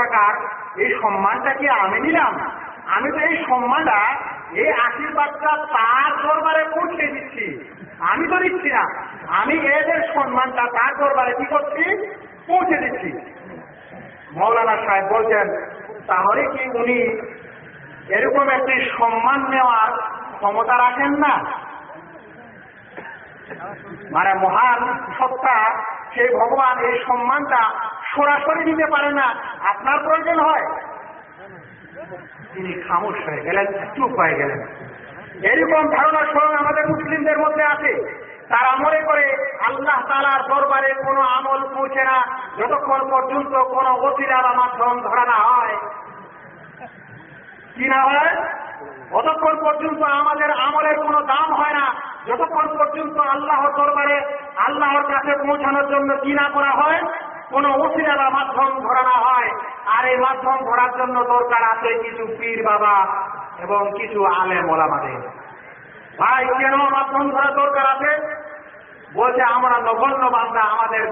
টাকার এই সম্মানটা কি আমি নিলাম? আমি তো এই সম্মানটা, এই আশীর্বাদটা তার দরবারে পৌঁছে দিচ্ছি। আমি তো দিচ্ছি না। আমি এদের সম্মানটা তার দরবারে কি করছি? পৌঁছে দিচ্ছি। মৌলানা সাহেব বলছেন, তাহলে কি উনি এরকম একটি সম্মান নেওয়ার ক্ষমতা রাখেন না? মানে মহান সত্তা, সেই ভগবান এই সম্মানটা সরাসরি দিতে পারে না। আপনার প্রয়োজন হয়। তিনি খামোশ হয়ে গেলেন চুপ হয়ে গেলেন। এরকম ধারণা স্বয়ং আমাদের মুসলিমদের মধ্যে আছে। তারা মনে করে আল্লাহ তালার দরবারে কোনো আমল পৌঁছে না। যতক্ষণ পর্যন্ত কোনো অতিরা বা মাধ্যম ধরা না হয়। কি না হয়? অতক্ষণ পর্যন্ত আমাদের আমলের কোনো দাম হয় না যতক্ষণ পর্যন্ত আল্লাহর দরবারে আল্লাহর কাছে পৌঁছানোর জন্য কি না করা হয় কোন ওসিলা বা মাধ্যম ধরানো হয়। আর এই মাধ্যম ধরার জন্য দরকার আছে কিছু পীর বাবা এবং কিছু আলে মোলামাদের ভাই, কেন মাধ্যম ধরা দরকার আছে? বলছে, আমরা নগণ্য বান্দা, আমাদের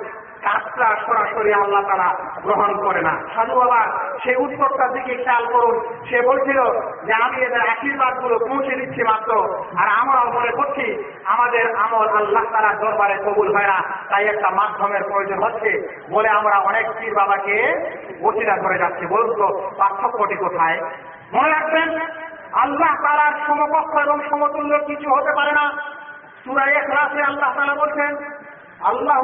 কাজটা সরাসরি আল্লাহ তারা গ্রহণ করে না। সাধু বাবা, সেই উত্তরটার দিকে খেয়াল করুন। সে বলছিল যে, আমি এদের আশীর্বাদগুলো পৌঁছে দিচ্ছি মাত্র। আর আমরাও মনে করছি, আমাদের আমল আল্লাহ তারা দরবারে কবুল হয় না। তাই একটা মাধ্যমের প্রয়োজন হচ্ছে বলে আমরা অনেক পীর বাবাকে বসিরা করে যাচ্ছি। বলুন তো, পার্থক্যটি কোথায়? মনে রাখবেন, আল্লাহ তালার সমকক্ষ এবং সমতুল্য কিছু হতে পারে না। সুরাই এখলাসে আল্লাহ তালা বলছেন আল্লাহ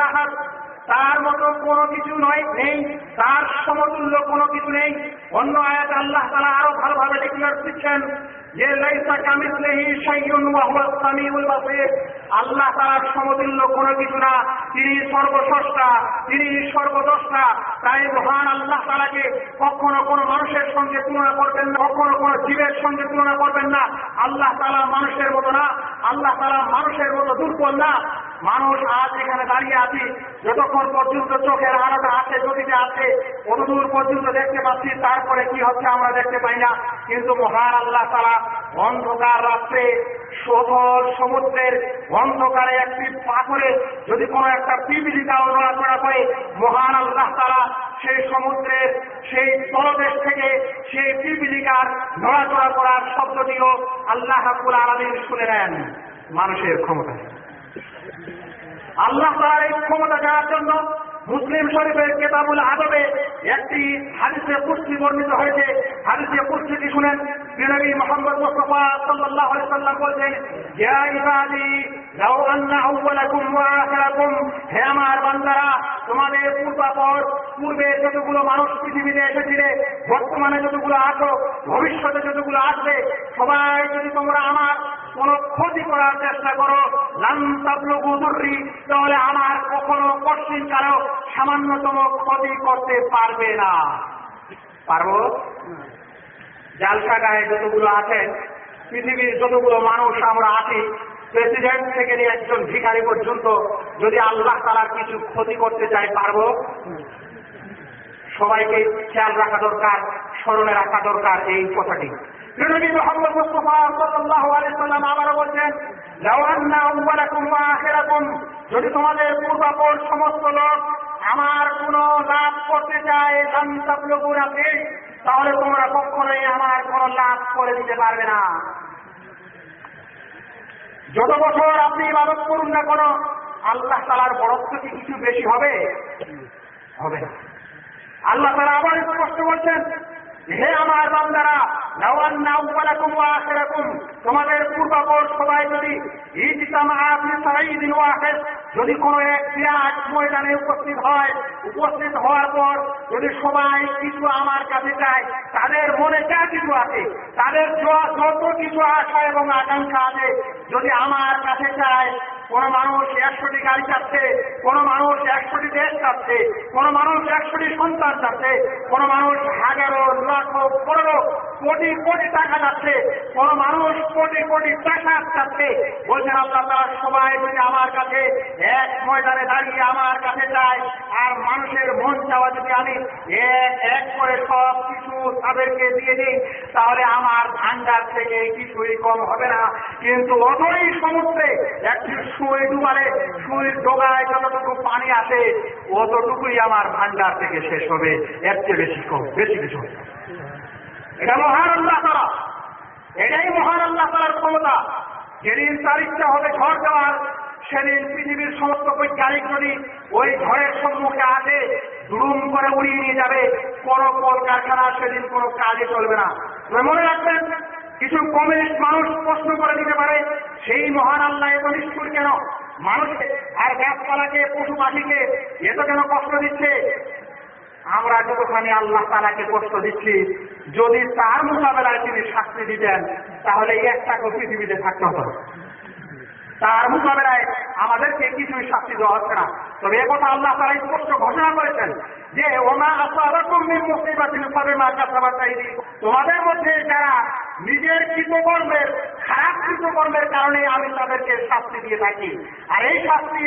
আহাদ। তার মতো কোনো কিছু নয়, নেই। তার সমতুল্য কোনো কিছু নেই। অন্য আয়াত আল্লাহ তারা আরও ভালোভাবে ডিক্লেয়ার দিচ্ছেন যে লাইসা কামিসলেহি শাইউন ওয়া হুয়া সামিউল বাসির। আল্লাহ তাআলার সমতুল্য কোনো কিছু না। তিনি সর্বস্রষ্টা, তিনি সর্বদ্রষ্টা। তাই মহান আল্লাহ তাআলাকে কখনো কোনো মানুষের সঙ্গে তুলনা করবেন না, কখনো কোনো জীবের সঙ্গে তুলনা করবেন না। আল্লাহ তাআলা মানুষের মতো না। আল্লাহ তাআলা মানুষের মতো দুর্বল না। মানুষ আজ এখানে দাঁড়িয়ে আছি, যতক্ষণ পর্যন্ত চোখের আলোটা আছে গতিতে আছে কতদূর পর্যন্ত দেখতে পাচ্ছি, তারপরে কি হচ্ছে আমরা দেখতে পাই না। কিন্তু মহান আল্লাহ তারা অন্ধকার রাত্রে সফল সমুদ্রের অন্ধকারে একটি পাথরে যদি কোনো একটা পিপিলিকাও নড়াচড়া করে, মহান আল্লাহ তারা সেই সমুদ্রের সেই তলদেশ থেকে সেই পিপিলিকার নড়াচড়া করার শব্দটিও আল্লাহ হাকুল আলমিন শুনে নেন। মানুষের ক্ষমতা আল্লাহ তার এই ক্ষমতা দেওয়ার জন্য মুসলিম শরীফের কেতাবুল আদবে একটি হাদিসে পুষ্টি বর্ণিত হয়েছে। হাদিসে পুষ্টিটি শুনেন বিনবী মোহাম্মদ মুস্তফা সাল্লাহ সাল্লাম বলছেন লাউ আন্না আউওয়ালাকুম ওয়া আখিরাকুম। হে আমার বান্দারা, তোমাদের পূর্বাপর, পূর্বে যতগুলো মানুষ পৃথিবীতে এসেছিলে, বর্তমানে যতগুলো আছো, ভবিষ্যতে যতগুলো আসবে, সবাই যদি তোমরা আমার কোন ক্ষতি করার চেষ্টা করো লাম তাবলুগু দুর্রি, তাহলে আমার কখনো কঠিন কারও সামান্যতম ক্ষতি করতে পারবে না। পারব? জালসা গায়ে যতগুলো আছেন, পৃথিবীর যতগুলো মানুষ আমরা আছি প্রেসিডেন্ট থেকে নিয়ে একজন ভিখারি পর্যন্ত যদি আল্লাহ তালার কিছু ক্ষতি করতে চাই পারব? সবাইকে খেয়াল রাখা দরকার, স্মরণে রাখা দরকার এই কথাটি। যদি তোমাদের পূর্বাপর সমস্ত লোক আমার কোন লাভ করতে চায় তাহলে তোমরা কখনোই আমার কোন লাভ করে দিতে পারবে না। যত বছর আপনি ইবাদত করুন না কোনো, আল্লাহ তালার বরত্ব কি কিছু বেশি হবে? হবে না। আল্লাহ তারা আবার স্পষ্ট বলছেন, হে আমার বান্দারা তোমাদের পূর্বাপর সবাই যদি যদি কোনো এক বিরাট ময়দানে উপস্থিত হয়, উপস্থিত হওয়ার পর যদি সবাই কিছু আমার কাছে চায়, তাদের মনে যা কিছু আছে, তাদের যত কিছু আশা এবং আকাঙ্ক্ষা আছে, যদি আমার কাছে চায় কোন মানুষ একশোটি গাড়ি চাচ্ছে কোন মানুষ একশোটি দেশ চাচ্ছে কোন মানুষ একশোটি সন্তান চাচ্ছে কোন মানুষ হাজারো, লাখো, পনেরো কোটি কোটি টাকা যাচ্ছে কোন মানুষ কোটি কোটি টাকা চাচ্ছে বলছেন, আল্লাহ তারা সবাই যদি আমার কাছে এক ময়দানে দাঁড়িয়ে আমার কাছে যায়, আর মানুষের মন চাওয়া যদি আমি এক এক করে সব কিছু তাদেরকে দিয়ে দিই, তাহলে আমার ভান্ডার থেকে কিছুই কম হবে না। কিন্তু অতই সমুদ্রে একটি সুই ডুবালে সুই ডোগায় যতটুকু পানি আসে অতটুকুই আমার ভান্ডার থেকে শেষ হবে। এর চেয়ে বেশি কম, বেশি কিছু এটা মহান আল্লাহ তারা এটাই মহান আল্লাহ তালার ক্ষমতা। যেদিন তার ইচ্ছা হবে ঝড় দেওয়ার, সেদিন পৃথিবীর সমস্ত বৈজ্ঞানিক যদি ওই ঝড়ের সম্মুখে আসে দুরুম করে উড়িয়ে নিয়ে যাবে। কোন কলকারখানা সেদিন কোনো কাজে চলবে না। মনে রাখবেন কিছু কমিউনিস্ট মানুষ প্রশ্ন করে দিতে পারে, সেই মহান আল্লাহ এত নিষ্ঠুর কেন মানুষকে আর গাছপালাকে, পশু পাখিকে এত কেন কষ্ট দিচ্ছে আমরা যতখানি আল্লাহ তালাকে কষ্ট দিচ্ছি, যদি তার মোকাবেলায় তিনি শাস্তি দিতেন, তাহলে একটা পৃথিবীতে থাকতে হতো। তার মোকাবেলায় আমাদেরকে কিছুই শাস্তি দেওয়া হচ্ছে না। তবে একথা আল্লাহ তারা স্পষ্ট ঘোষণা করেছেন যে ওনা আসারকম মিন মুসিবাতিন ফাবিমা কাসাবাত আইদি তোমাদের মধ্যে যারা নিজের কৃতকর্মের, খারাপ কৃতকর্মের কারণে আমি তাদেরকে শাস্তি দিয়ে থাকি। আর এই শাস্তি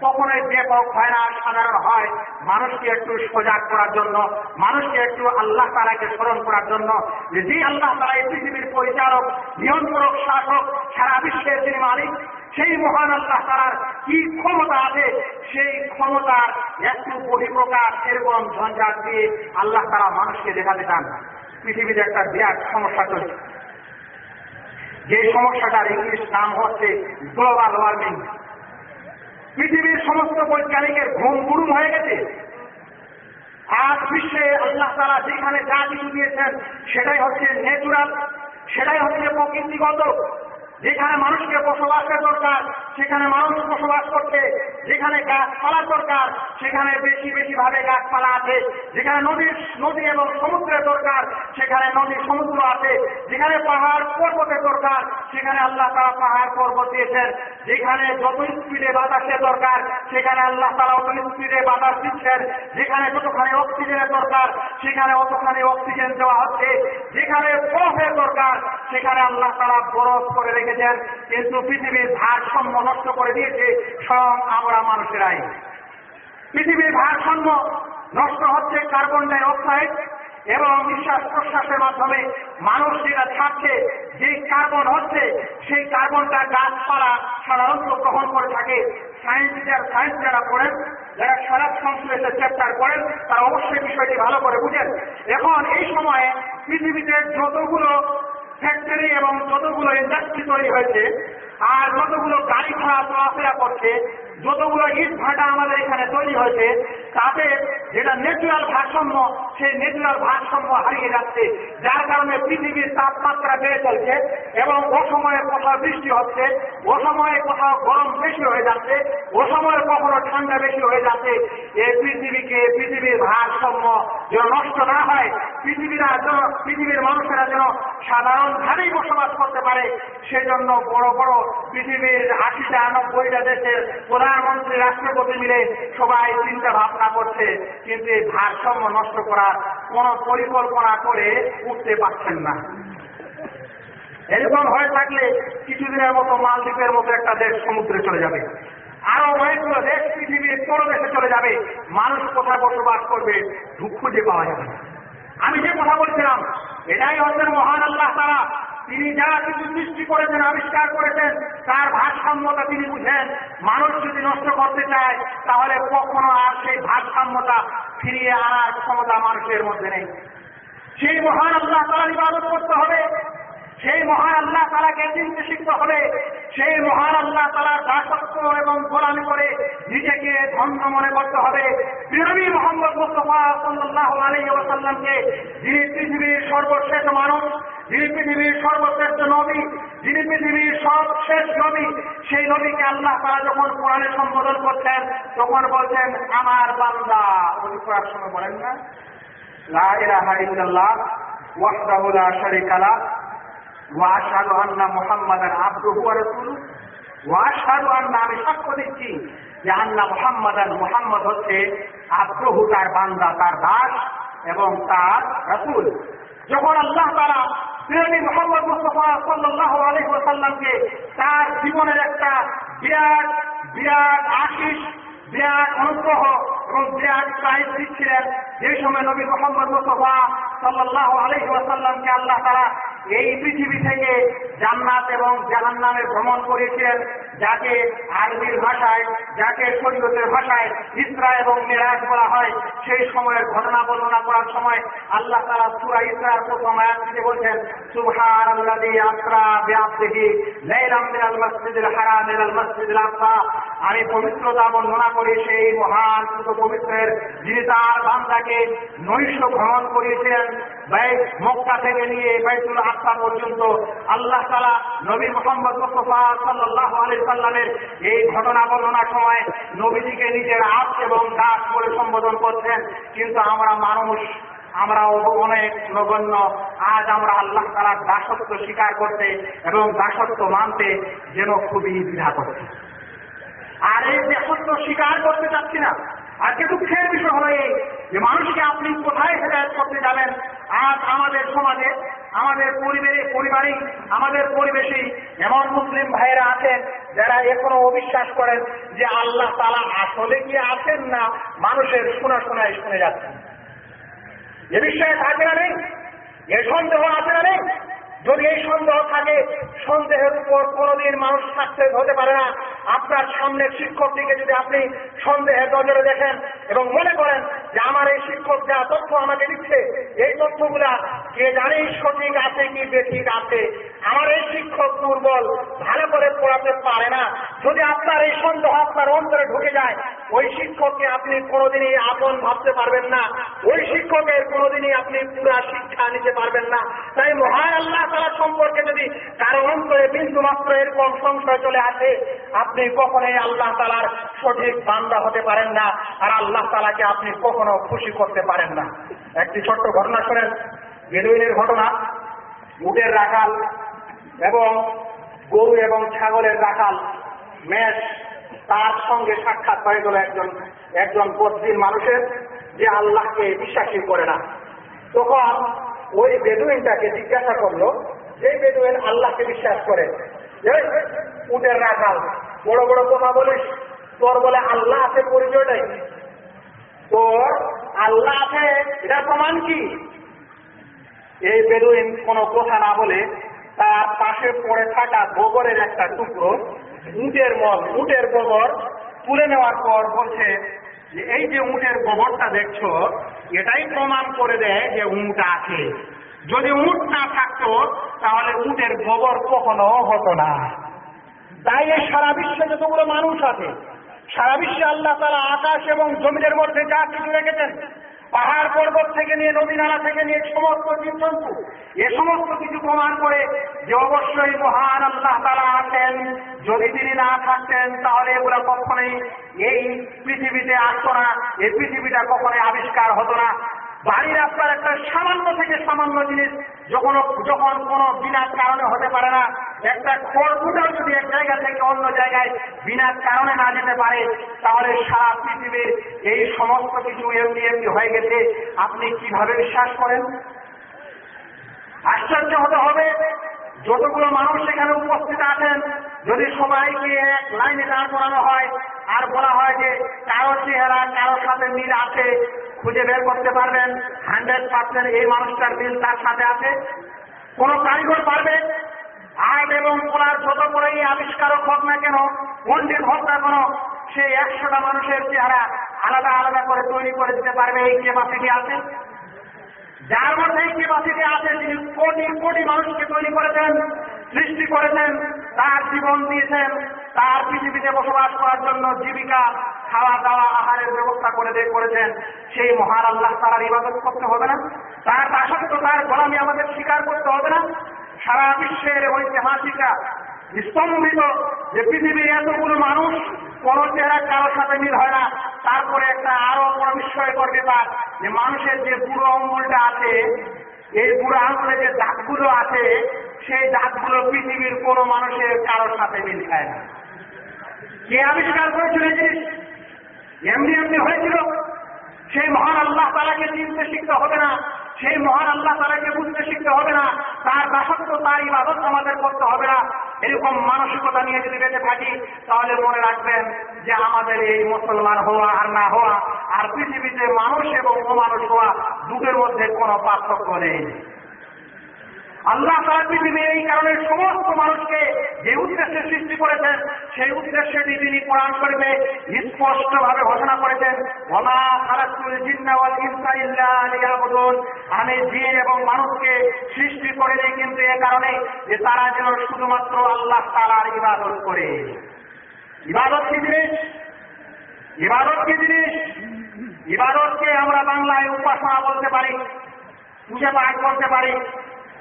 কখনোই ব্যাপক হয় না, সাধারণ হয় মানুষকে একটু সজাগ করার জন্য, মানুষকে একটু আল্লাহ তালাকে স্মরণ করার জন্য। যে আল্লাহ তালা এই পৃথিবীর পরিচালক, নিয়ন্ত্রক, শাসক, সারা বিশ্বের তিনি মালিক সেই মহান আল্লাহ তালার কি ক্ষমতা আছে? সেই ক্ষমতার একটু বহিঃপ্রকাশ এরকম ঝঞ্ঝাট দিয়ে আল্লাহ তারা মানুষকে দেখাতে চান। পৃথিবীতে একটা বিরাট সমস্যা চলছে। যে সমস্যাটার ইংলিশ নাম হচ্ছে গ্লোবাল ওয়ার্মিং পৃথিবীর সমস্ত বৈজ্ঞানিকের ঘুম গুরুম হয়ে গেছে। আজ বিশ্বে আল্লাহ তারা যেখানে যা কিছু দিয়েছেন, সেটাই হচ্ছে ন্যাচুরাল সেটাই হচ্ছে প্রকৃতিগত। যেখানে মানুষকে বসবাসের দরকার, সেখানে মানুষ বসবাস করছে। যেখানে গাছপালা দরকার, সেখানে বেশি বেশি ভাবে গাছপালা আছে। যেখানে নদীর নদী এবং সমুদ্রের দরকার, সেখানে নদী সমুদ্র আছে। যেখানে পাহাড় পর্বতের দরকার, সেখানে আল্লাহ তারা পাহাড় পর্বত দিয়েছেন। যেখানে যত স্পিডে বাতাসের দরকার, সেখানে আল্লাহ তারা অত স্পিডে বাতাস দিচ্ছেন। যেখানে যতখানি অক্সিজেনের দরকার, সেখানে অতখানি অক্সিজেন দেওয়া হচ্ছে। যেখানে বরফের দরকার, সেখানে আল্লাহ তারা বরফ করে রেখেছেন কিন্তু পৃথিবীর ভারসাম্য নষ্ট করে দিয়েছে স্বয়ং আমরা মানুষেরাই। পৃথিবীর ভারসাম্য নষ্ট হচ্ছে কার্বন ডাই অক্সাইড এবং নিঃশ্বাস প্রশ্বাসের মাধ্যমে মানুষ যেটা ছাড়ছে, যে কার্বন হচ্ছে, সেই কার্বনটা গাছপালা সাধারণত গ্রহণ করে থাকে। সায়েন্স সায়েন্স যারা পড়েন, যারা সারা সংশ্লেষের চ্যাপ্টার করেন তারা অবশ্যই বিষয়টি ভালো করে বুঝেন। এখন এই সময়ে পৃথিবীতে যতগুলো ফ্যাক্টরি এবং কতগুলো ইন্ডাস্ট্রি তৈরি হয়েছে আর যতগুলো গাড়ি ঘোড়া চলাফেরা করছে, যতগুলো ইট ভাটা আমাদের এখানে তৈরি হয়েছে, তাতে যেটা ন্যাচুরাল ভারসাম্য, সেই ন্যাচুরাল ভারসাম্য হারিয়ে যাচ্ছে। যার কারণে পৃথিবীর তাপমাত্রা বেড়ে চলছে এবং ও সময়ে কোথাও বৃষ্টি হচ্ছে ও সময়ে কোথাও গরম বেশি হয়ে যাচ্ছে ও সময়ে কখনো ঠান্ডা বেশি হয়ে যাচ্ছে। এই পৃথিবীকে পৃথিবীর ভারসাম্য যেন নষ্ট না হয়, পৃথিবীরা যেন পৃথিবীর মানুষেরা যেন সাধারণভাবেই বসবাস করতে পারে, সেজন্য বড় বড় পৃথিবীর আশিটা, নব্বইটা দেশের প্রধানমন্ত্রী, রাষ্ট্রপতি মিলে সবাই চিন্তা ভাবনা করছে, কিন্তু এই ভারসাম্য নষ্ট করার কোন পরিকল্পনা করে উঠতে পারছেন না। এরকম হয়ে থাকলে কিছুদিনের মতো মালদ্বীপের মতো একটা দেশ সমুদ্রে চলে যাবে। আরও অনেকগুলো দেশ পৃথিবীর কোনো দেশে চলে যাবে, মানুষ কোথায় বসবাস করবে খুঁজে পাওয়া যাবে। আমি যে কথা বলছিলাম, এটাই হচ্ছেন মহান আল্লাহ তারা তিনি যা কিছু সৃষ্টি করেছেন, আবিষ্কার করেছেন, তার ভারসাম্যতা তিনি বুঝেন। মানুষ যদি নষ্ট করতে চায়, তাহলে কখনো আর সেই ভারসাম্যতা ফিরিয়ে আনার ক্ষমতা মানুষের মধ্যে নেই। সেই মহান আল্লাহ তারা ইবাদত করতে হবে। সেই মহান আল্লাহ তালাকে চিনতে শিখতে হবে? সেই মহান আল্লাহ তালার দাসত্ব এবং গোলামি করে নিজেকে ধন্য মনে করতে হবে। বিরবী মোহাম্মদ মুস্তফা সাল্লাহ আলী ওসাল্লামকে যিনি পৃথিবীর সর্বশ্রেষ্ঠ মানুষ, যিনি পৃথিবীর সর্বশ্রেষ্ঠ নবী, যিনি পৃথিবীর সবশেষ নবী, সেই নবীকে আল্লাহ তারা যখন কোরআনে সম্বোধন করছেন, তখন বলছেন, আমার বান্দা। উনি করার সময় বলেন না। লা ইলাহা ইল্লাল্লাহ, ওয়াহদাহু লা শারীকা লাহ ওয়াশহাদু আন্না মুহাম্মাদান আবদুহু ওয়া রাসূলুহু। ওয়াশহাদু আন্না আমি সাক্ষ্য দিচ্ছি যে আল্লাহ মোহাম্মদ মোহাম্মদ হচ্ছে আব্রহু তার বান্দা, তার দাস এবং তার রাসুল। যখন আল্লাহ তারা প্রেমী মোহাম্মদ মুস্তফা সাল্লাহ আলহি ওসাল্লামকে তার জীবনের একটা বিরাট বিরাট আশিস, বিরাট অনুগ্রহ এবং বিরাট প্রাইজ দিচ্ছিলেন যে সময় নবী মোহাম্মদ মুস্তফা আল্লাহ তারা এই পৃথিবী থেকে জান্নাত এবং জাহান্নামে ভ্রমণ করেছিলেন যাকে আরবির ভাষায়, যাকে শরীয়তের ভাষায় ইসরা এবং মেরাজ বলা হয়। সেই সময়ের ঘটনা বর্ণনা করার সময় আল্লাহ তারা সুরা ইসরার প্রথম বলছেন লাইলাম আমি পবিত্রতা বর্ণনা করি, সেই মহান পবিত্রের যিনি তার বান্দাকে নৈশ ভ্রমণ করিয়েছিলেন মক্কা থেকে নিয়ে বাইতুল আকসা পর্যন্ত আল্লাহ তালা নবী মোহাম্মদ সাল্লাহ আলি সাল্লামের এই ঘটনা বর্ণনার সময় নবীজিকে নিজের আপ এবং দাস বলে সম্বোধন করছেন। কিন্তু আমরা মানুষ আমরা অনেক নগণ্য। আজ আমরা আল্লাহ তালার দাসত্ব স্বীকার করতে এবং দাসত্ব মানতে যেন খুবই দ্বিধা করছি। আর এই দাসত্ব স্বীকার করতে চাচ্ছি না। আজকে দুঃখের বিষয় হলো এই? যে মানুষকে আপনি কোথায় হেদায়ত করতে যাবেন? আজ আমাদের সমাজে, আমাদের পরিবারে পরিবারে, আমাদের পরিবেশেই এমন মুসলিম ভাইয়েরা আছেন যারা এখনও অবিশ্বাস করেন যে আল্লাহ তালা আসলে কি আছেন না মানুষের শোনা শোনায় শুনে যাচ্ছেন। এ বিষয়ে থাকে না নেই? এ সন্দেহ আছে না নেই? যদি এই সন্দেহ থাকে, সন্দেহের উপর কোনোদিন মানুষ সাকসেস হতে পারে না। আপনার সামনের শিক্ষকটিকে যদি আপনি সন্দেহের নজরে দেখেন এবং মনে করেন যে আমার এই শিক্ষক যা তথ্য আমাকে দিচ্ছে, এই তথ্যগুলা কে জানে সঠিক আছে কি বেঠিক আছে? আমার এই শিক্ষক দুর্বল, ভালো করে পড়াতে পারে না। যদি আপনার এই সন্দেহ আপনার অন্তরে ঢুকে যায়, ওই শিক্ষককে আপনি কোনোদিনই আপন ভাবতে পারবেন না। ওই শিক্ষকের কোনোদিনই আপনি পুরা শিক্ষা নিতে পারবেন না। তাই মহান আল্লাহ তালা সম্পর্কে যদি কারও অন্তরে বিন্দু মাত্র এরকম সংশয় চলে আসে, আপনি কখনোই আল্লাহ তালার সঠিক বান্দা হতে পারেন না, আর আল্লাহ তালাকে আপনি কখনো খুশি করতে পারেন না। একটি ছোট্ট ঘটনা শোনেন। বেদুইনের ঘটনা, উটের রাখাল এবং গরু এবং ছাগলের রাখাল। মেষ তার সঙ্গে সাক্ষাৎ হয়ে গেল একজন একজন বদ্রিন মানুষের, যে আল্লাহকে বিশ্বাসী করে না। তখন ওই বেদুইনটাকে জিজ্ঞাসা করল যে বেদুইন আল্লাহকে বিশ্বাস করে। উটের রাখাল বড় বড় কথা বলিস। তোর বলে আল্লাহ আছে পরিচয়টাই তোর আল্লাহ আছে, এটা প্রমাণ কি? এই বেদুইন কোনো কথা না বলে তার পাশে পড়ে থাকা গোবরের একটা টুকরো, উটের মল, উটের গোবর তুলে নেওয়ার পর বলছে যে এই যে উটের গোবরটা দেখছ, এটাই প্রমাণ করে দেয় যে উট আছে। যদি উট না থাকতো, তাহলে উটের গোবর কখনো হতো না। তাই এই সারা বিশ্বে যতগুলো মানুষ আছে, সারা বিশ্বে আল্লাহ তারা আকাশ এবং জমিনের মধ্যে যা কিছু রেখেছেন পাহাড় পর্বত থেকে নিয়ে নদী নালা থেকে নিয়ে, সমস্ত জীবজন্তু, এ সমস্ত কিছু প্রমাণ করে যে অবশ্যই মহান আল্লাহ তারা আছেন। যদি তিনি না থাকতেন, তাহলে এগুলো কখনোই এই পৃথিবীতে আসতো না, এই পৃথিবীটা কখনোই আবিষ্কার হতো না। বাড়ির আপনার একটা সামান্য থেকে সামান্য জিনিস যখন যখন কোনো বিনা কারণে হতে পারে না, একটা খড়কুটাও যদি এক জায়গা থেকে অন্য জায়গায় বিনা কারণে না যেতে পারে, তাহলে সারা পৃথিবীর এই সমস্ত কিছু এমনি এমনি হয়ে গেছে। আপনি কীভাবে বিশ্বাস করেন? আশ্চর্য হতে হবে। যতগুলো মানুষ সেখানে উপস্থিত আছেন, যদি সবাইকে এক লাইনে দাঁড় করানো হয়, আর বলা হয় যে কারও চেহারা কারোর সাথে মিল আছে, খুঁজে বের করতে পারবেন, হান্ড্রেড পার্সেন্ট এই মানুষটার মিল তার সাথে আছে। কোন কারিগর পারবে? আর্ট এবং কলার যত বড়ই আবিষ্কারক হোক না কেন পণ্ডিত হোক না কেন, সে একশোটা মানুষের চেহারা আলাদা আলাদা করে তৈরি করে দিতে পারবে, এই ক্যাপাসিটি আছে। যার মধ্যে ক্যাপাসিটি আছে তিনি কোটি কোটি মানুষকে তৈরি করেছেন, সৃষ্টি করেছেন, তার জীবন দিয়েছেন, তার পৃথিবীতে বসবাস করার জন্য জীবিকা, খাওয়া দাওয়া, আহারের ব্যবস্থা করে দিয়ে করেছেন। সেই মহান আল্লাহ তার ইবাদত করতে হবে না। তার দাসত্ব, তার গোলামি আমাদের স্বীকার করতে হবে না। সারা বিশ্বের ঐতিহাসিকা স্তম্ভিত যে পৃথিবীর এতগুলো মানুষ, কোন চেহারা কারোর সাথে মিল হয় না। তারপরে একটা আরও বড় বিস্ময়কর ব্যাপার, যে মানুষের যে বুড়ো অঙ্গুলটা আছে, এই বুড়ো আঙ্গুলে যে দাঁতগুলো আছে, সেই দাঁতগুলো পৃথিবীর কোনো মানুষের কারোর সাথে মিল খায় না। কে আবিষ্কার করেছিল জিনিস? এমনি এমনি হয়েছিল। সেই মহান আল্লাহ তারাকে চিনতে শিখতে হবে না। সেই মহান আল্লাহ তারাকে বুঝতে শিখতে হবে না। তার দাসত্ব, তার ইবাদত আমাদের করতে হবে না। এরকম মানসিকতা নিয়ে যদি বেঁচে থাকি, তাহলে মনে রাখবেন যে আমাদের এই মুসলমান হওয়া আর না হওয়া, আর পৃথিবীতে মানুষ এবং অমানুষ হওয়া, দুটোর মধ্যে কোনো পার্থক্য নেই। আল্লাহ তারা পৃথিবী এই কারণে সমস্ত মানুষকে যে উদ্দেশ্যে সৃষ্টি করেছেন, সেই উদ্দেশ্যটি তিনি কোরআন শরীফে স্পষ্ট ভাবে ঘোষণা করেছেন, ওমা খালাকুল জিন্না ওয়াল ইনসা ইল্লা আমি জিন এবং মানুষকে সৃষ্টি করেনি কিন্তু এ কারণে যে তারা যেন শুধুমাত্র আল্লাহ তাআলার ইবাদত করে। ইবাদত কি জিনিস? ইবাদত কি জিনিস? ইবাদতকে আমরা বাংলায় উপাসনা বলতে পারি, পূজা পাঠ করতে পারি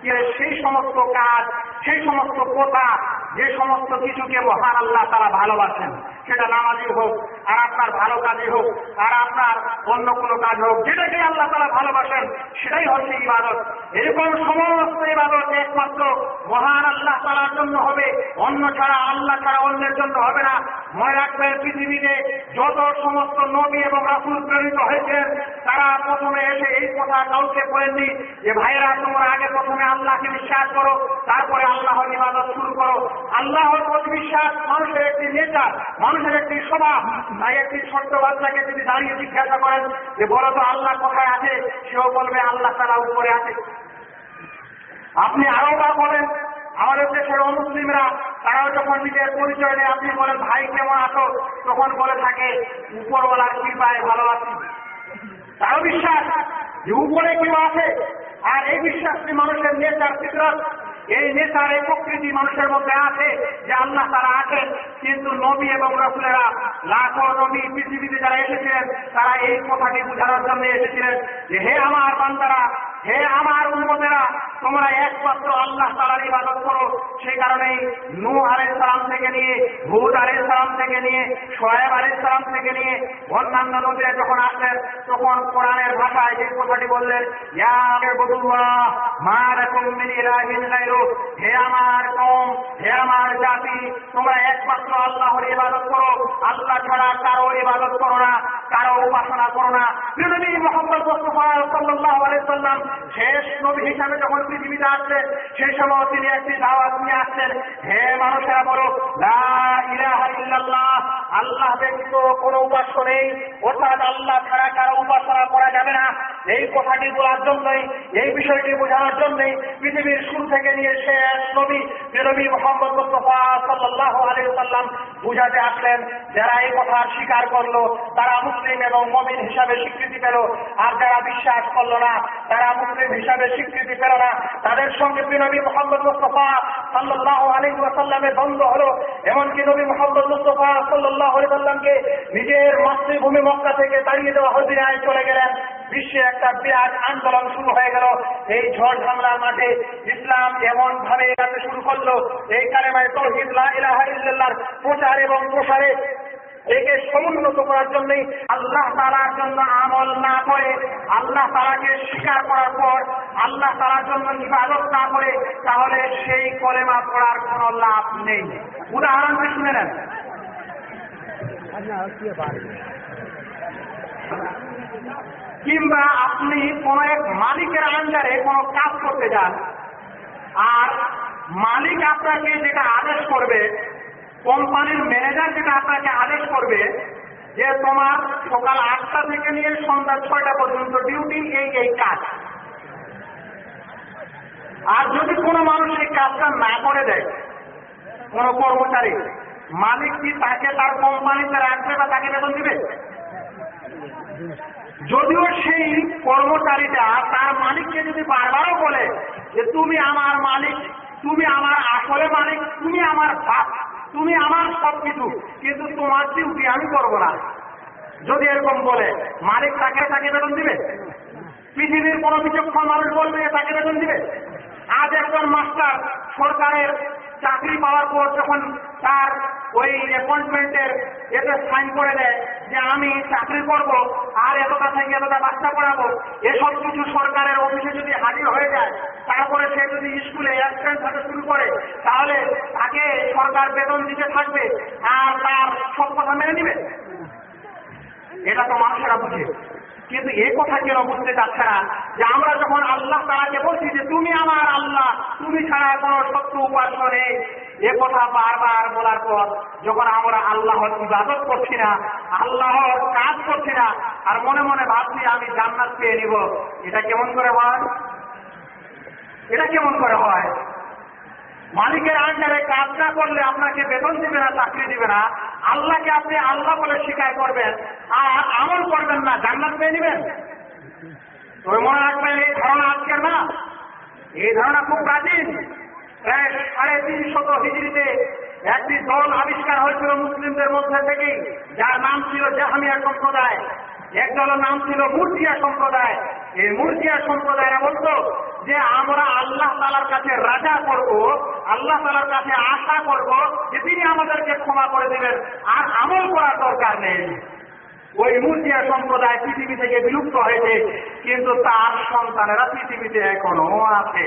যে সেই সমস্ত কাজ, সেই সমস্ত কথা, যে সমস্ত কিছুকে মহান আল্লাহ তারা ভালোবাসেন, সেটা নামাজি হোক, আর আপনার ভালো কাজে হোক, আর আপনার অন্য কোনো কাজ হোক যেটাকে আল্লাহ তারা ভালোবাসেন, সেটাই হচ্ছে ইবাদত। এরকম সমস্ত ইবাদত একমাত্র মহান আল্লাহ তালার জন্য হবে, অন্য ছাড়া আল্লাহ ছাড়া অন্যের জন্য হবে না। মনে রাখবেন, পৃথিবীতে যত সমস্ত নবী এবং রাসুল প্রেরিত হয়েছেন, তারা প্রথমে এসে এই কথা কাউকে বলেননি যে ভাইরা তোমরা আগে প্রথমে আল্লাহকে বিশ্বাস করো, তারপরে আল্লাহর ইবাদত শুরু করো। আল্লাহর প্রতি বিশ্বাস মানুষের একটি নেতা মানুষের একটি স্বভাব। তাই একটি ছোট্ট বাচ্চাকে যদি দাঁড়িয়ে জিজ্ঞাসা করেন যে, বলো তো, আল্লাহ কোথায় আছে? সেও বলবে, আল্লাহ তারা উপরে আছে। আপনি আরও বা বলেন আমাদের দেশের অমুসলিমরা তারাও যখন নিজের পরিচয় দেয় আপনি বলেন, ভাই, কেমন আছো? তখন বলে থাকে, উপরওয়ালার কৃপায় ভালো আছি। তারও বিশ্বাস যে উপরে কেউ আছে। আর এই বিশ্বাসটি মানুষের নেতার ফিতরত, এই নেচার এই প্রকৃতি মানুষের মধ্যে আছে যে আল্লাহ তারা আছেন, কিন্তু নবী এবং রসুলেরা, লাখো নবী পৃথিবীতে যারা এসেছিলেন, তারা এই কথাটি বোঝানোর জন্য এসেছিলেন যে, হে আমার বান্দারা হে আমার উন্মতেরা তোমরা একমাত্র আল্লাহ তালার ইবাদত করো। সেই কারণেই নু আলাই সালাম থেকে নিয়ে, হুদ আলাই সালাম থেকে নিয়ে সোহেব আলাই সালাম থেকে নিয়ে, অন্যান্য নবীরা যখন আসলেন, তখন কোরআনের ভাষায় যে কথাটি বললেন মা গায়রু। হে আমার কম হে আমার জাতি, তোমরা একমাত্র আল্লাহর ইবাদত করো। আল্লাহ ছাড়া কারও ইবাদত করো না। কারও উপাসনা করো না। নবী মোহাম্মদ মুস্তাফা সাল্লাল্লাহু সাল্লাম শেষ নবী হিসাবে যখন পৃথিবীতে আসছে সেই সময় তিনি একটি দাওয়াত নিয়ে আসছেন হে মানুষেরা বলো, লা ইলাহা ইল্লাল্লাহ আল্লাহ ব্যতীত কোনো উপাস্য নেই। অর্থাৎ আল্লাহ ছাড়া কারও উপাসনা করা যাবে না। এই কথাটি বলার জন্যই, এই বিষয়টি বোঝানোর জন্যই পৃথিবীর শুরু থেকে নিয়ে শেষ নবী নবী মোহাম্মদ মুস্তফা সাল্লাল্লাহু আলাইহি সাল্লাম বুঝাতে আসলেন, যারা এই কথা স্বীকার করল, তারা মুসলিম এবং মমিন হিসাবে স্বীকৃতি পেল। আর যারা বিশ্বাস করল না, তারা মুসলিম হিসাবে স্বীকৃতি পেল না। তাদের সঙ্গে নবী মোহাম্মদ মুস্তফা সাল্লাল্লাহু আলাইহি ওয়াসাল্লামের দ্বন্দ্ব হলো, এমনকি নবী মোহাম্মদ মুস্তফা সাল্লাল্লাহু সাল্লামকে নিজের মাতৃভূমি মক্কা থেকে তাড়িয়ে দেওয়া হদিনায় চলে গেলেন। বিশ্বে একটা বিরাট আন্দোলন শুরু হয়ে গেল। এই ঝড় ঝামলার মাঠে ইসলাম এমন ভাবে এগাতে শুরু করল। এই কালেমায় তৌহিদ, লা ইলাহা ইল্লাল্লাহর প্রচার এবং প্রসারে একে সমুন্নত করার জন্যই আল্লাহ তালার জন্য আমল না করে, আল্লাহ তালাকে স্বীকার করার পর আল্লাহ তালার জন্য ইবাদত না করে, তাহলে সেই কলেমা পড়ার কোনো লাভ নেই। উদাহরণটি শুনে নেন। কিংবা আপনি কোন এক মালিকের আন্ডারে কোনো কাজ করতে যান, আর মালিক আপনাকে যেটা আদেশ করবে, কোম্পানির ম্যানেজার যেটা আপনাকে আদেশ করবে, যে তোমার সকাল আটটা থেকে নিয়ে সন্ধ্যা ছয়টা পর্যন্ত ডিউটি এই এই কাজ। আর যদি কোনো মানুষ এই কাজটা না করে দেয়, কোনো কর্মচারী মালিক কি তাকে তার কোম্পানিতে রাখবে বা তাকে বেতন দিবে? যদিও সেই কর্মচারীটা তার মালিককে যদি বারবারও বলে যে তুমি আমার মালিক, তুমি আমার আসলে মালিক, তুমি আমার বাপ, তুমি আমার সব কিছু কিন্তু তোমার ডিউটি আমি করব না। যদি এরকম বলে, মালিক তাকে তাকে বেতন দিবে? পৃথিবীর কোন বিচক্ষণ মানুষ বলবে তাকে বেতন দিবে? আজ একজন মাস্টার সরকারের চাকরি পাওয়ার পর যখন তার ওই অ্যাপয়েন্টমেন্টের এতে সাইন করে দেয় যে আমি চাকরি করব, আর এতটা থেকে এতটা বাচ্চা পড়াবো, এসব কিছু সরকারের অফিসে যদি হাজির হয়ে যায়, তারপরে সে যদি স্কুলে অ্যাবসেন্ট হতে শুরু করে, তাহলে তাকে সরকার বেতন দিতে থাকবে, আর তার সব কথা মেনে নিবে? এটা তো মানুষেরা বুঝে। কিন্তু এই কথা কেন বুঝতে চাচ্ছে না? যে আমরা যখন আল্লাহ তারাকে বলছি যে তুমি আমার আল্লাহ, তুমি ছাড়া কোনো সত্য উপাস্য নেই। এ কথা বারবার বলার পর যখন আমরা আল্লাহর ইবাদত করছি না, আল্লাহর কাজ করছি না, আর মনে মনে ভাবছি আমি জান্নাত পেয়ে নিব, এটা কেমন করে হয়? এটা কেমন করে হয়? মালিকের আন্ডারে কাজ না করলে আপনাকে বেতন দিবে না, চাকরি দিবে না। আল্লাহকে আপনি আল্লাহ বলে স্বীকার করবেন, আর আমল করবেন না, জান্নাত পেয়ে নেবেন। তবে মনে রাখবেন, এই ধারণা আজকের না। এই ধারণা খুব প্রাচীন। প্রায় সাড়ে তিন শত হিজড়িতে একটি দল আবিষ্কার হয়েছিল মুসলিমদের মধ্যে থেকেই, যার নাম ছিল জাহামিয়া সম্প্রদায়। এক দলের নাম ছিল মুরজিয়া সম্প্রদায়। এই মুরজিয়া সম্প্রদায়রা বলতো যে আমরা আল্লাহ তালার কাছে রাজা করব, আল্লাহ তালার কাছে আশা করব যে তিনি আমাদেরকে ক্ষমা করে দেবেন, আর আমল করার দরকার নেই। ওই মুরজিয়া সম্প্রদায় পৃথিবী থেকে বিলুপ্ত হয়েছে, কিন্তু তার সন্তানেরা পৃথিবীতে এখনও আছে।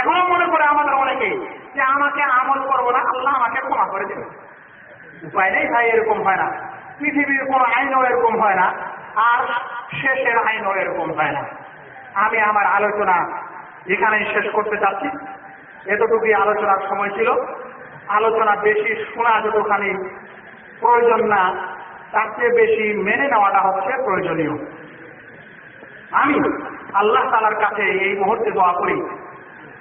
এখনও মনে করে আমাদের অনেকে যে আমাকে আমল করব না, আল্লাহ আমাকে ক্ষমা করে দেবে উপায় নেই ভাই, এরকম হয় না। পৃথিবীর কোন আইনও এরকম হয় না, আর শেষের আইনও এরকম হয় না। আমি আমার আলোচনা এখানেই শেষ করতে চাচ্ছি এতটুকুই আলোচনার সময় ছিল। আলোচনা বেশি শোনা যতখানি প্রয়োজন না, তার চেয়ে বেশি মেনে নেওয়াটা হচ্ছে প্রয়োজনীয়। আমি আল্লাহ তালার কাছে এই মুহূর্তে দোয়া করি,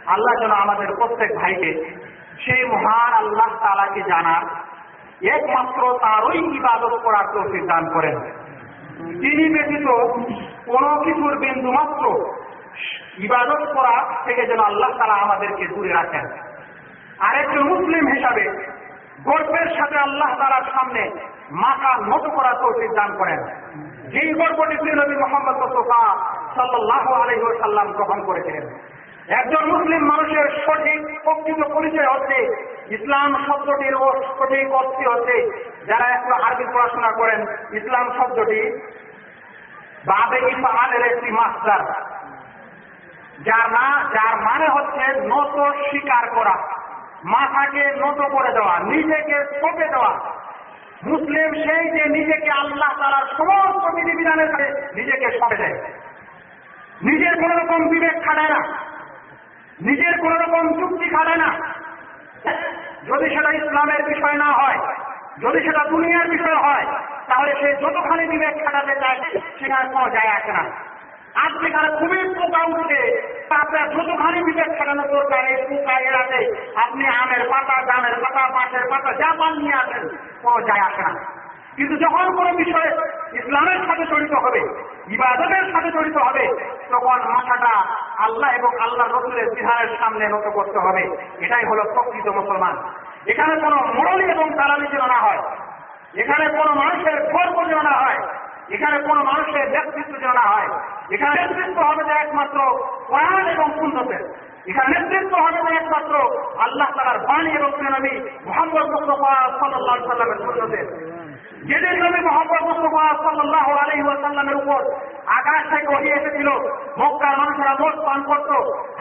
আল্লাহ যেন আমাদের প্রত্যেক ভাইকে সেই মহান আল্লাহ তালাকে জানার একমাত্র তারই ইবাদত করার তৌফিক দান করেন। তিনি ব্যতীত কোন কিছুর বিন্দু মাত্র। ইবাদত করা থেকে যেন আল্লাহ তারা আমাদেরকে দূরে রাখেন। আরেকজন মুসলিম হিসাবে গর্বের সাথে আল্লাহ তালার সামনে মাথা নত করার তৌফিক দান করেন। যেই গর্বটি নবী মোহাম্মদ মুস্তফা সাল্লাহ আলহি সাল্লাম গ্রহণ করেছিলেন। একজন মুসলিম মানুষের সঠিক প্রকৃত পরিচয় হচ্ছে ইসলাম শব্দটির ও সঠিক অর্থ হচ্ছে যারা একটু আরবি পড়াশোনা করেন, ইসলাম শব্দটি বাবে ইফালের একটি মাস্টার। যার না, যার মানে হচ্ছে নত স্বীকার করা, মাথাকে নত করে দেওয়া, নিজেকে সঁপে দেওয়া। মুসলিম সেই যে নিজেকে আল্লাহ তালার সমস্ত বিধিবিধানের কাছে নিজেকে সঁপে দেয়। নিজের কোন রকম বিবেক খাটায় না। নিজের কোন রকম চুক্তি খাটায় না। যদি সেটা ইসলামের বিষয় না হয়, যদি সেটা দুনিয়ার বিষয় হয় তাহলে সে যতখানি বিবেক খাটাতে চায়, সেখানে কোনো যায় আসে না। আজ সেখানে খুবই পোকা উঠছে আপনার যতখানি বিবেক খাটানো দরকার এই পোকা এড়াতে, আপনি আমের পাতা, জামের পাতা পাশের পাতা, যা পান নিয়ে আসেন, কোনো যায় আসে না। কিন্তু যখন কোনো বিষয় ইসলামের সাথে জড়িত হবে, ইবাদতের সাথে জড়িত হবে, তখন মাথাটা আল্লাহ এবং আল্লাহ রসুলের বিধানের সামনে নত করতে হবে। এটাই হলো প্রকৃত মুসলমান। এখানে কোনো মোড়লি এবং দালালি যেন না হয় এখানে কোনো মানুষের গর্ব যেন না হয়, এখানে কোনো মানুষের ব্যক্তিত্ব যেন না হয়। এখানে নেতৃত্ব হবে যে একমাত্র কোরআন এবং সুন্দরের এখানে নেতৃত্ব হবে যে একমাত্র আল্লাহ তালার বাণী এবং নবী মোহাম্মদ মুস্তফা সাল্লাহ সাল্লামের সুন্দরের যেদিন নবী মোহাম্মদ মুস্তফা সাল্লাহ আলহি ওয়াসাল্লামের উপর আকাশ থেকে ওঠে এসেছিল, মক্কার মানুষেরা মদ পান করত।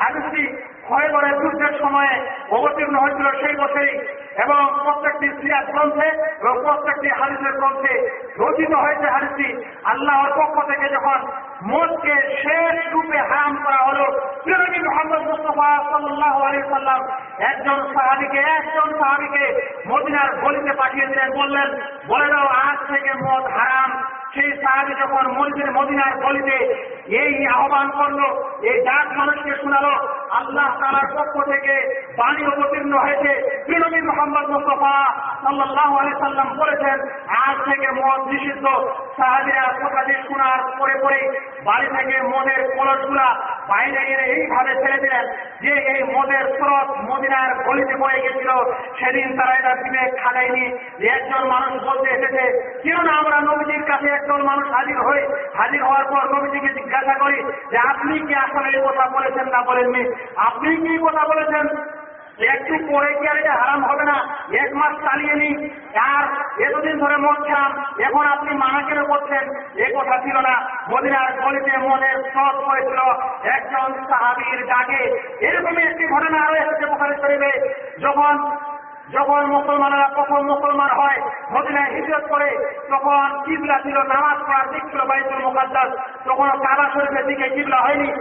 হাদিসটি করে যুদ্ধের সময়ে অবতীর্ণ হয়েছিল সেই বছরই এবং প্রত্যেকটি সিরাজ গ্রন্থে এবং প্রত্যেকটি হাদিসের গ্রন্থে রচিত হয়েছে হাদিসটি আল্লাহর পক্ষ থেকে যখন মদকে শেষ রূপে হারাম করা হলো নবী মোহাম্মদ মুস্তফা সাল্লাহ আলী সাল্লাম একজন সাহাবিকে একজন সাহাবিকে মদিনার গলিতে পাঠিয়ে দিলেন বললেন, বলে দাও, আজ থেকে মদ হারাম। সেই সাহেব যখন মসজিদ মদিনার গলিতে এই আহ্বান করল, এই ডাক মানুষকে শোনালো, আল্লাহ তালার পক্ষ থেকে পানি অবতীর্ণ হয়েছে। মোহাম্মদ মুস্তফা সাল্লাহ সাল্লাম বলেছেন, আজ থেকে মদ নিষিদ্ধ। সাহাবিরা কথাটি শোনার পরে পরে বাড়ি থেকে মদের কলসগুলা বাইরে এনে এইভাবে ছেড়ে দিলেন যে এই মদের স্রোত মদিনার গলিতে বয়ে গেছিল। সেদিন তারা এটা বিবেক খাটায়নি। যে একজন মানুষ বলতে এসেছে কেউ না আমরা নবীজির কাছে একজন মানুষ হাজির হই? হাজির হওয়ার পর নবীজিকে জিজ্ঞাসা করি যে, আপনি কি আসলে এই কথা বলেছেন না বলেননি? আপনি কি কথা বলেছেন? একটু পরে এটা হারাম হবে না? এক মাস চালিয়ে নি আর এতদিন ধরে মরছিলাম এখন আপনি মানা কেন করছেন এ কথা ছিল না। মদিনার গলিতে মনের সৎ হয়েছিল। একজন সাহাবীর ডাকে, এরকমই একটি ঘটনা আরও এসেছে বোখারি শরীফে। যখন যখন মুসলমানেরা প্রথম মুসলমান হয়, মদিনায় হিজরত করে, তখন কিবলা ছিল, নামাজ পড়ার দিক ছিল বাইতুল মুকাদ্দাস। তখন কাবা শরীফের দিকে কিবলা হয়নি।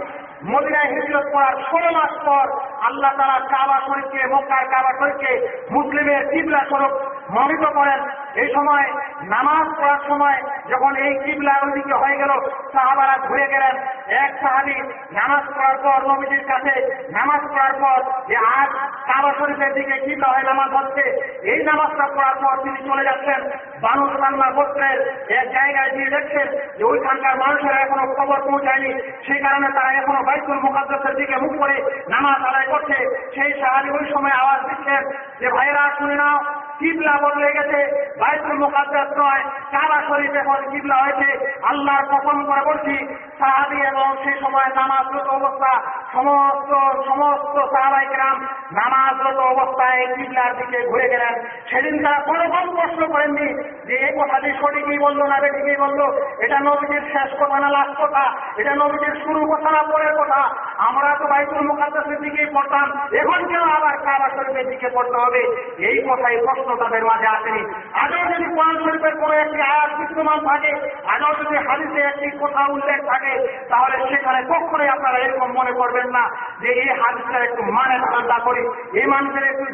মদিনায় হিজরত করার ষোলো মাস পর আল্লাহ তারা কাবা শরীফকে, মক্কার কাবা শরীফকে মুসলিমের কিবলা স্বরূপ মনিত করেন। এই সময়, নামাজ পড়ার সময় যখন এই কিবলা ওইদিকে হয়ে গেল, সাহাবারা ঘুরে গেলেন। এক সাহাবি নামাজ পড়ার পর নবীজির কাছে, নামাজ পড়ার পর যে আজ কাবা শরীফের দিকে কি হয়ে নামাজ হচ্ছে, এই নামাজটা পড়ার পর তিনি চলে যাচ্ছেন বানু সান্না গোত্রের এক জায়গায় দিয়ে দেখছেন যে ওইখানকার মানুষেরা এখনও খবর পৌঁছায়নি। সেই কারণে তারা এখনও বাইতুল মুকাদ্দাসের দিকে মুখ করে নামাজ আদায় করছে। সেই সাহাবি ওই সময় আওয়াজ দিচ্ছেন যে, ভাইয়েরা, শুনে নাও কিবলা বদলে গেছে। বাইতুল মুকাদ্দাস নয়, কাবা শরীফ এখন কিবলা হয়েছে। আল্লাহর কসম করে বলছি, সাহাবি এবং সেই সময় নামাজরত অবস্থা, সমস্ত সমস্ত সাহাবাই গ্রাম নামাজরত অবস্থায় কিবলার দিকে ঘুরে গেলেন। সেদিন তারা কোনো কম প্রশ্ন করেননি যে, এই কথাটি সঠিকই বলল না বেঠিকই বলল? এটা নবীজির শেষ কথা না লাস্ট কথা? এটা নবীজির শুরু কথা না পরের কথা? আমরা তো বাইতুল মুকাদ্দাসের দিকেই পড়তাম, এখন কেন আবার কাবা শরীফের দিকে পড়তে হবে? এই কথাই প্রশ্ন তাদের মাঝে আসেনি। আজও যদি কোরআন শরীফের কোনো একটি আয়াত বিদ্যমান থাকে, আজও যদি হাদিসে একটি কথা উল্লেখ থাকে, তাহলে সেখানে কখনোই আপনারা এরকম মনে করবেন না যে এই হাদিসের একটু মানে আলাদা করি, এই মানুষের একটু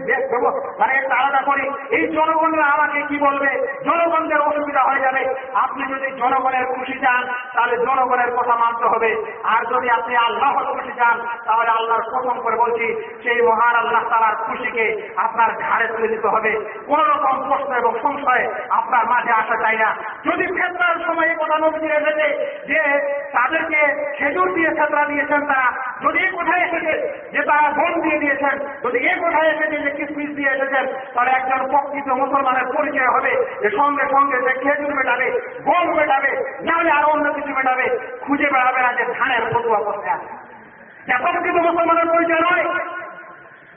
মানে একটু আলাদা করি। এই জনগণরা আমাকে কি বলবে? জনগণদের অসুবিধা হয়ে যাবে। আপনি যদি জনগণের খুশি চান তাহলে জনগণের কথা মানতে হবে। আর যদি আপনি আল্লাহর খুশি চান তাহলে আল্লাহর প্রথম করে বলছি, সেই মহান আল্লাহ তালার খুশিকে আপনার ঘাড়ে তুলে দিতে হবে। কোন রকম প্রশ্ন এবং সংশয় আপনার মাঝে আসা চাই না। যদি ফেতরার সময় এই কথা নবী এসেছে যে তাদেরকে খেজুর দিয়ে ফেতরা দিয়েছেন তারা, যদি এই কোথায় এসেছে যে তারা বোন দিয়ে দিয়েছেন, যদি এই কোথায় এসেছে যে কিসমিস দিয়ে এসেছেন, তাহলে একজন প্রকৃত মুসলমানের পরিচয় হবে যে সঙ্গে সঙ্গে যে খেজুর মেটাবে, বোন মেটাবে নাহলে আরও অন্য কিছু মেটাবে, খুঁজে বেড়াবে না যে ধানের ফতুয়া করতে আসে যা প্রকৃত মুসলমানের পরিচয় নয়।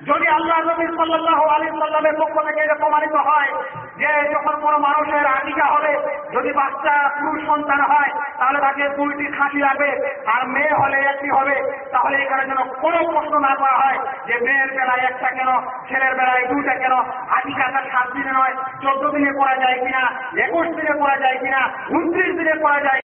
যদি আল্লাহ নবী সাল্লাহ আলী সাল্লামের পক্ষ থেকে এটা প্রমাণিত হয় যে যখন কোনো মানুষের আটিকা হবে, যদি বাচ্চা পুরুষ সন্তান হয়, তাহলে তাকে দুইটি খাঁটি লাগবে। আর মেয়ে হলে একটি হবে। তাহলে এখানে যেন কোনো প্রশ্ন না করা হয় যে মেয়ের বেলায় একটা কেন, ছেলের বেলায় দুইটা কেন আটিকাটা সাত দিনে নয়, চোদ্দ দিনে করা যায় কিনা, একুশ দিনে করা যায় কিনা, উনত্রিশ দিনে করা যায়